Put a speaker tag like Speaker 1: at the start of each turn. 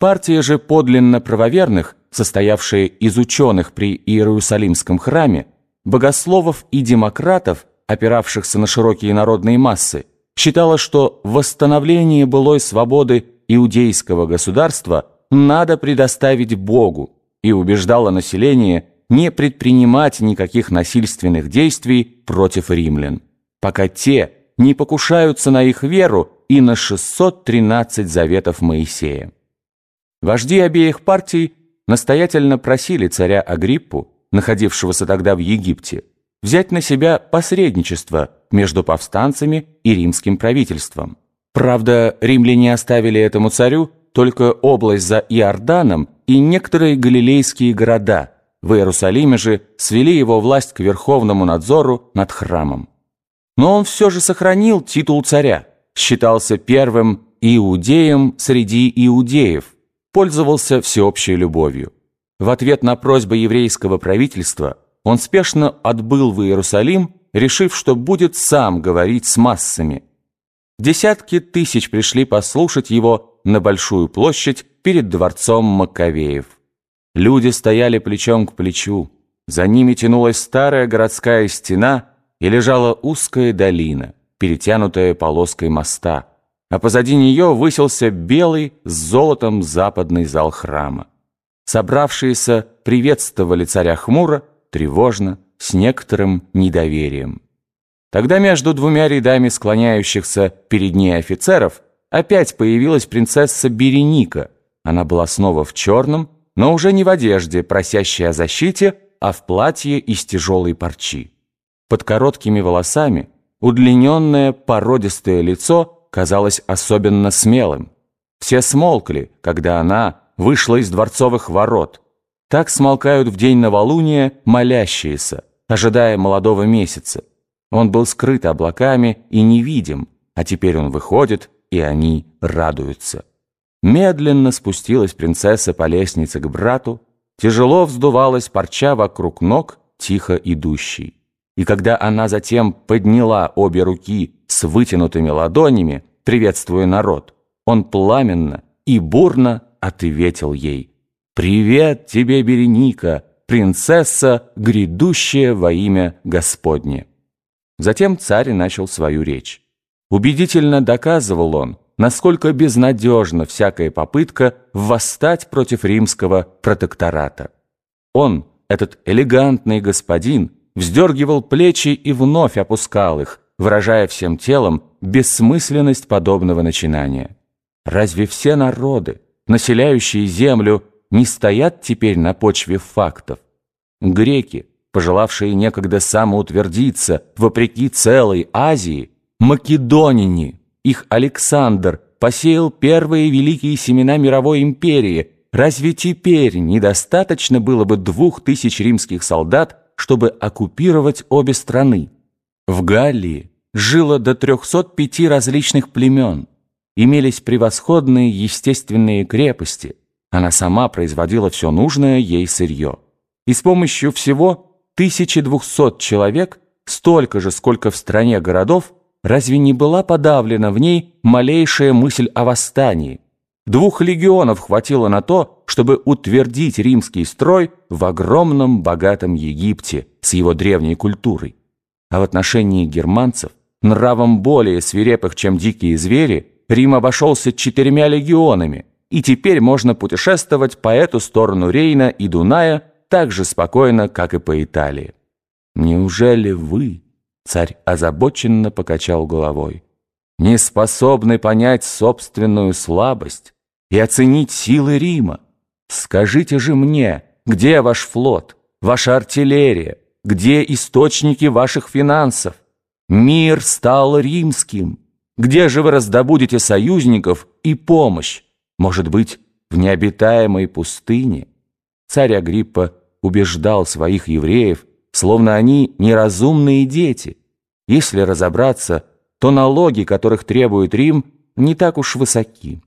Speaker 1: Партия же подлинно правоверных, состоявшая из ученых при Иерусалимском храме, богословов и демократов, опиравшихся на широкие народные массы, считала, что восстановление былой свободы иудейского государства надо предоставить Богу и убеждала население не предпринимать никаких насильственных действий против римлян, пока те не покушаются на их веру и на 613 заветов Моисея. Вожди обеих партий настоятельно просили царя Агриппу, находившегося тогда в Египте, взять на себя посредничество между повстанцами и римским правительством. Правда, римляне оставили этому царю только область за Иорданом и некоторые галилейские города. В Иерусалиме же свели его власть к верховному надзору над храмом. Но он все же сохранил титул царя, считался первым иудеем среди иудеев, пользовался всеобщей любовью. В ответ на просьбы еврейского правительства он спешно отбыл в Иерусалим, решив, что будет сам говорить с массами. Десятки тысяч пришли послушать его на Большую площадь перед дворцом Маковеев. Люди стояли плечом к плечу, за ними тянулась старая городская стена и лежала узкая долина, перетянутая полоской моста, а позади нее высился белый с золотом западный зал храма. Собравшиеся приветствовали царя хмуро, тревожно, с некоторым недоверием. Тогда между двумя рядами склоняющихся перед ней офицеров опять появилась принцесса Береника. Она была снова в черном, но уже не в одежде, просящей о защите, а в платье из тяжелой парчи. Под короткими волосами удлиненное породистое лицо казалось особенно смелым. Все смолкли, когда она вышла из дворцовых ворот. Так смолкают в день новолуния молящиеся, ожидая молодого месяца. Он был скрыт облаками и невидим, а теперь он выходит, и они радуются. Медленно спустилась принцесса по лестнице к брату, тяжело вздувалась парча вокруг ног, тихо идущей. И когда она затем подняла обе руки с вытянутыми ладонями, приветствуя народ, он пламенно и бурно ответил ей «Привет тебе, Береника, принцесса, грядущая во имя Господне». Затем царь начал свою речь. Убедительно доказывал он, насколько безнадежна всякая попытка восстать против римского протектората. Он, этот элегантный господин, вздергивал плечи и вновь опускал их, выражая всем телом бессмысленность подобного начинания. Разве все народы, населяющие землю, не стоят теперь на почве фактов? Греки, пожелавшие некогда самоутвердиться вопреки целой Азии, македонине, их Александр посеял первые великие семена мировой империи. Разве теперь недостаточно было бы двух тысяч римских солдат, чтобы оккупировать обе страны? В Галлии жило до 305 различных племен, имелись превосходные естественные крепости, она сама производила все нужное ей сырье. И с помощью всего 1200 человек, столько же, сколько в стране городов, разве не была подавлена в ней малейшая мысль о восстании? Двух легионов хватило на то, чтобы утвердить римский строй в огромном богатом Египте с его древней культурой. А в отношении германцев, нравом более свирепых, чем дикие звери, Рим обошелся четырьмя легионами, и теперь можно путешествовать по эту сторону Рейна и Дуная так же спокойно, как и по Италии. Неужели вы, царь озабоченно покачал головой, не способны понять собственную слабость и оценить силы Рима? Скажите же мне, где ваш флот, ваша артиллерия, где источники ваших финансов? Мир стал римским. Где же вы раздобудете союзников и помощь? Может быть, в необитаемой пустыне? Царь Агриппа убеждал своих евреев, словно они неразумные дети. Если разобраться, то налоги, которых требует Рим, не так уж высоки.